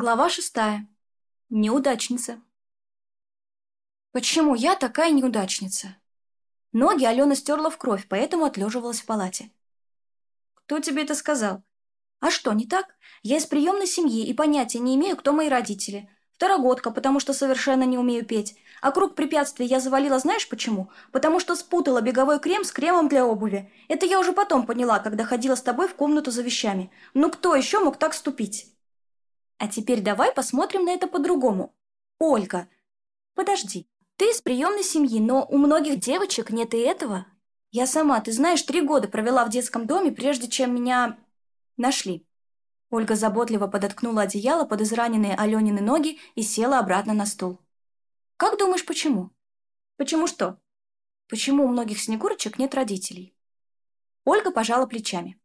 Глава шестая. Неудачница. Почему я такая неудачница? Ноги Алена стерла в кровь, поэтому отлеживалась в палате. Кто тебе это сказал? А что, не так? Я из приемной семьи и понятия не имею, кто мои родители. Второгодка, потому что совершенно не умею петь. А круг препятствий я завалила знаешь почему? Потому что спутала беговой крем с кремом для обуви. Это я уже потом поняла, когда ходила с тобой в комнату за вещами. Ну кто еще мог так ступить? А теперь давай посмотрим на это по-другому. Ольга, подожди. Ты из приемной семьи, но у многих девочек нет и этого. Я сама, ты знаешь, три года провела в детском доме, прежде чем меня нашли. Ольга заботливо подоткнула одеяло под израненные Аленины ноги и села обратно на стул. Как думаешь, почему? Почему что? Почему у многих снегурочек нет родителей? Ольга пожала плечами.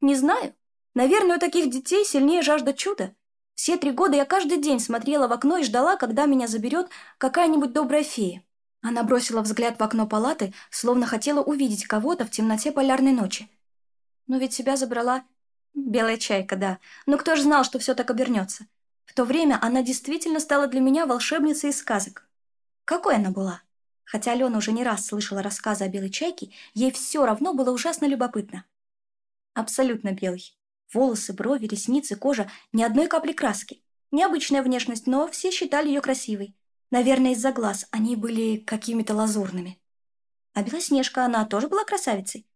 Не знаю. Наверное, у таких детей сильнее жажда чуда, все три года я каждый день смотрела в окно и ждала, когда меня заберет какая-нибудь добрая фея. Она бросила взгляд в окно палаты, словно хотела увидеть кого-то в темноте полярной ночи. Но ведь себя забрала белая чайка, да. Но кто ж знал, что все так обернется? В то время она действительно стала для меня волшебницей из сказок. Какой она была? Хотя Алена уже не раз слышала рассказы о белой чайке, ей все равно было ужасно любопытно. Абсолютно белый волосы, брови, ресницы, кожа, ни одной капли краски. Необычная внешность, но все считали ее красивой. Наверное, из-за глаз они были какими-то лазурными. А Белоснежка, она тоже была красавицей?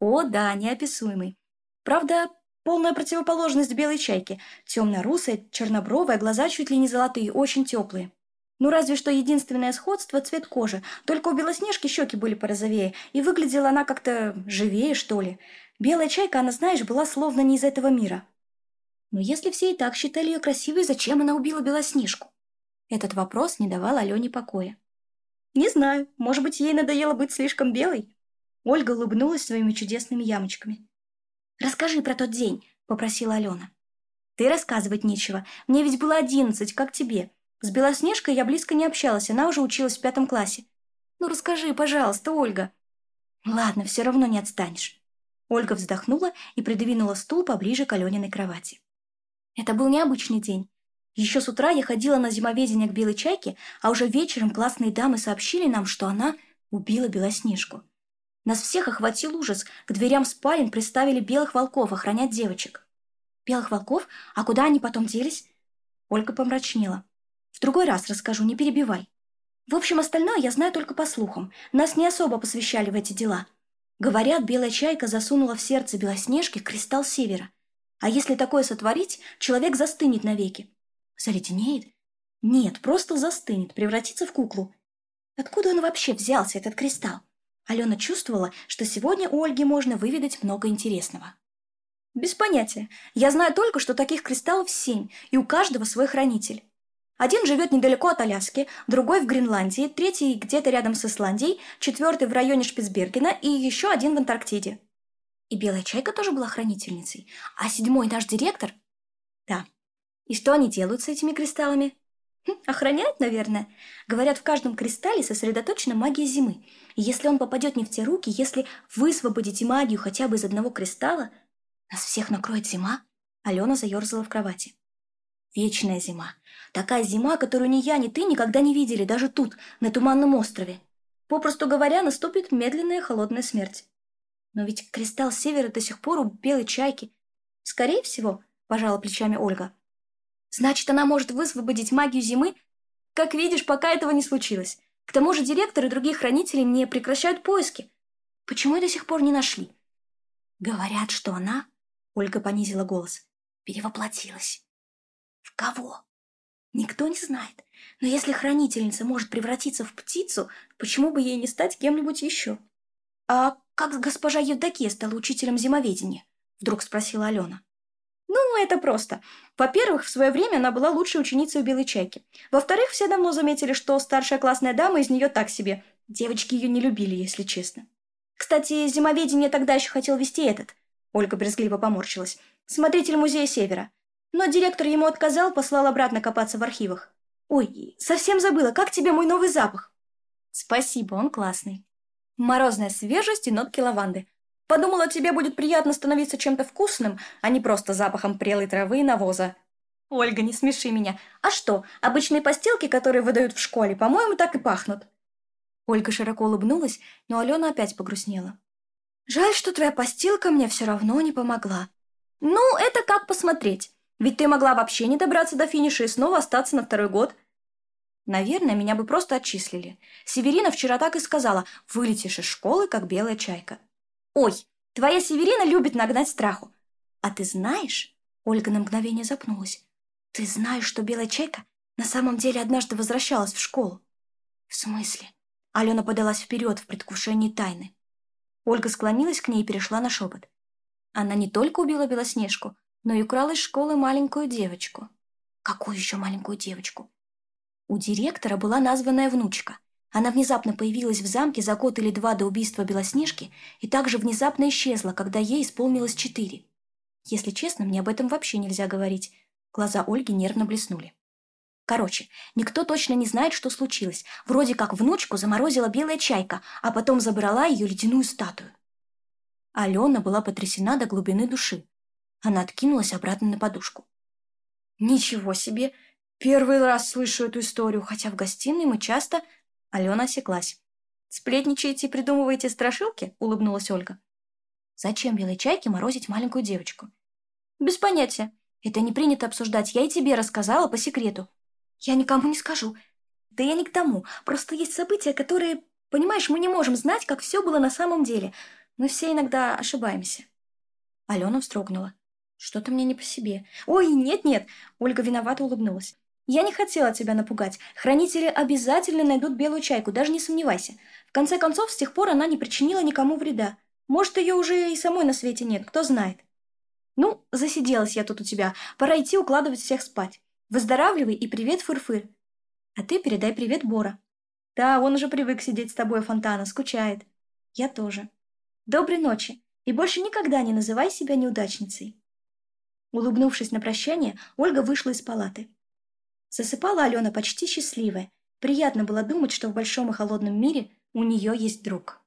О, да, неописуемой. Правда, полная противоположность белой чайки. Темно-русая, чернобровая, глаза чуть ли не золотые, очень теплые. Ну разве что единственное сходство – цвет кожи. Только у Белоснежки щеки были порозовее, и выглядела она как-то живее, что ли. Белая чайка, она, знаешь, была словно не из этого мира. Но если все и так считали ее красивой, зачем она убила Белоснежку? Этот вопрос не давал Алене покоя. «Не знаю, может быть, ей надоело быть слишком белой?» Ольга улыбнулась своими чудесными ямочками. «Расскажи про тот день», — попросила Алена. «Ты рассказывать нечего. Мне ведь было одиннадцать, как тебе. С Белоснежкой я близко не общалась, она уже училась в пятом классе. Ну расскажи, пожалуйста, Ольга». «Ладно, все равно не отстанешь». Ольга вздохнула и придвинула стул поближе к Алёниной кровати. Это был необычный день. Еще с утра я ходила на зимоведение к белой чайке, а уже вечером классные дамы сообщили нам, что она убила Белоснежку. Нас всех охватил ужас. К дверям спален приставили белых волков охранять девочек. Белых волков? А куда они потом делись? Ольга помрачнела. В другой раз расскажу, не перебивай. В общем, остальное я знаю только по слухам. Нас не особо посвящали в эти дела. Говорят, белая чайка засунула в сердце Белоснежки кристалл севера. А если такое сотворить, человек застынет навеки. Заледенеет? Нет, просто застынет, превратится в куклу. Откуда он вообще взялся, этот кристалл? Алена чувствовала, что сегодня у Ольги можно выведать много интересного. Без понятия. Я знаю только, что таких кристаллов семь, и у каждого свой хранитель. Один живет недалеко от Аляски, другой в Гренландии, третий где-то рядом с Исландией, четвертый в районе Шпицбергена и еще один в Антарктиде. И Белая Чайка тоже была хранительницей. А седьмой наш директор? Да. И что они делают с этими кристаллами? Хм, охраняют, наверное. Говорят, в каждом кристалле сосредоточена магия зимы. И если он попадет не в те руки, если высвободите магию хотя бы из одного кристалла, нас всех накроет зима. Алена заерзала в кровати. Вечная зима. Такая зима, которую ни я, ни ты никогда не видели, даже тут, на Туманном острове. Попросту говоря, наступит медленная холодная смерть. Но ведь кристалл севера до сих пор у белой чайки. Скорее всего, пожала плечами Ольга. Значит, она может высвободить магию зимы. Как видишь, пока этого не случилось. К тому же директор и другие хранители не прекращают поиски. Почему до сих пор не нашли? Говорят, что она, Ольга понизила голос, перевоплотилась. Кого? Никто не знает. Но если хранительница может превратиться в птицу, почему бы ей не стать кем-нибудь еще? А как госпожа Евдокия стала учителем зимоведения? Вдруг спросила Алена. Ну, это просто. Во-первых, в свое время она была лучшей ученицей у Белой Чайки. Во-вторых, все давно заметили, что старшая классная дама из нее так себе. Девочки ее не любили, если честно. Кстати, зимоведение тогда еще хотел вести этот. Ольга брезгливо поморщилась. Смотритель музея Севера но директор ему отказал, послал обратно копаться в архивах. Ой, совсем забыла, как тебе мой новый запах? Спасибо, он классный. Морозная свежесть и нотки лаванды. Подумала, тебе будет приятно становиться чем-то вкусным, а не просто запахом прелой травы и навоза. Ольга, не смеши меня. А что, обычные постелки, которые выдают в школе, по-моему, так и пахнут. Ольга широко улыбнулась, но Алена опять погрустнела. «Жаль, что твоя постилка мне все равно не помогла». «Ну, это как посмотреть. Ведь ты могла вообще не добраться до финиша и снова остаться на второй год. Наверное, меня бы просто отчислили. Северина вчера так и сказала, вылетишь из школы, как белая чайка. Ой, твоя Северина любит нагнать страху. А ты знаешь... Ольга на мгновение запнулась. Ты знаешь, что белая чайка на самом деле однажды возвращалась в школу? В смысле? Алена подалась вперед в предвкушении тайны. Ольга склонилась к ней и перешла на шепот. Она не только убила Белоснежку, но и украл из школы маленькую девочку. Какую еще маленькую девочку? У директора была названная внучка. Она внезапно появилась в замке за год или два до убийства Белоснежки и также внезапно исчезла, когда ей исполнилось четыре. Если честно, мне об этом вообще нельзя говорить. Глаза Ольги нервно блеснули. Короче, никто точно не знает, что случилось. Вроде как внучку заморозила белая чайка, а потом забрала ее ледяную статую. Алена была потрясена до глубины души. Она откинулась обратно на подушку. «Ничего себе! Первый раз слышу эту историю, хотя в гостиной мы часто...» Алена осеклась. «Сплетничаете и придумываете страшилки?» — улыбнулась Ольга. «Зачем белой чайке морозить маленькую девочку?» «Без понятия. Это не принято обсуждать. Я и тебе рассказала по секрету». «Я никому не скажу. Да я не к тому. Просто есть события, которые... Понимаешь, мы не можем знать, как все было на самом деле. Мы все иногда ошибаемся». Алена вздрогнула. Что-то мне не по себе. Ой, нет-нет, Ольга виновато улыбнулась. Я не хотела тебя напугать. Хранители обязательно найдут белую чайку, даже не сомневайся. В конце концов, с тех пор она не причинила никому вреда. Может, ее уже и самой на свете нет, кто знает. Ну, засиделась я тут у тебя. Пора идти укладывать всех спать. Выздоравливай и привет, Фырфыр. А ты передай привет Бора. Да, он уже привык сидеть с тобой, у Фонтана, скучает. Я тоже. Доброй ночи. И больше никогда не называй себя неудачницей. Улыбнувшись на прощание, Ольга вышла из палаты. Засыпала Алена почти счастливая. Приятно было думать, что в большом и холодном мире у нее есть друг.